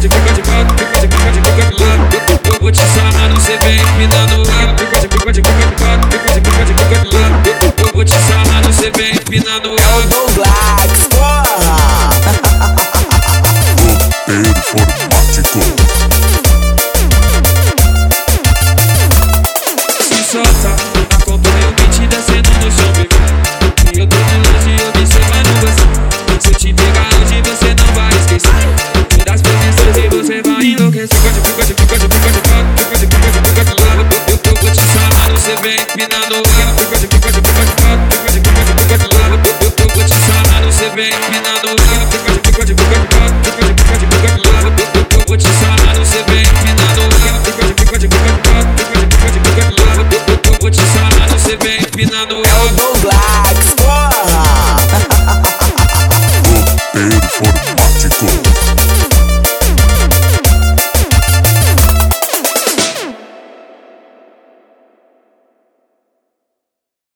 de, fica de quatro, fica de, fica de, fica de lado. Eu vou te sarrando, cê vem empinando o lado. Fica de, fica de, fica de quatro, fica de, fica de, fica de lado. Eu vou te sarrando, cê vem empinando o É o lado. Douglas, porra! Performático. Se vem empinando o lado. Fica de, fica de, fica de quatro, fica de, fica de, fica de lado. Eu, te sarrando, você vem empinando lado. Fica de, fica de, fica de quatro, fica de, fica de, fica de lado. Eu, te sarrando, você vem empinando lado. Fica de, fica de, fica de quatro, fica de, fica de, fica de lado. Eu, te sarrando, você vem empinando o É o lado. Douglas, porra! Performático.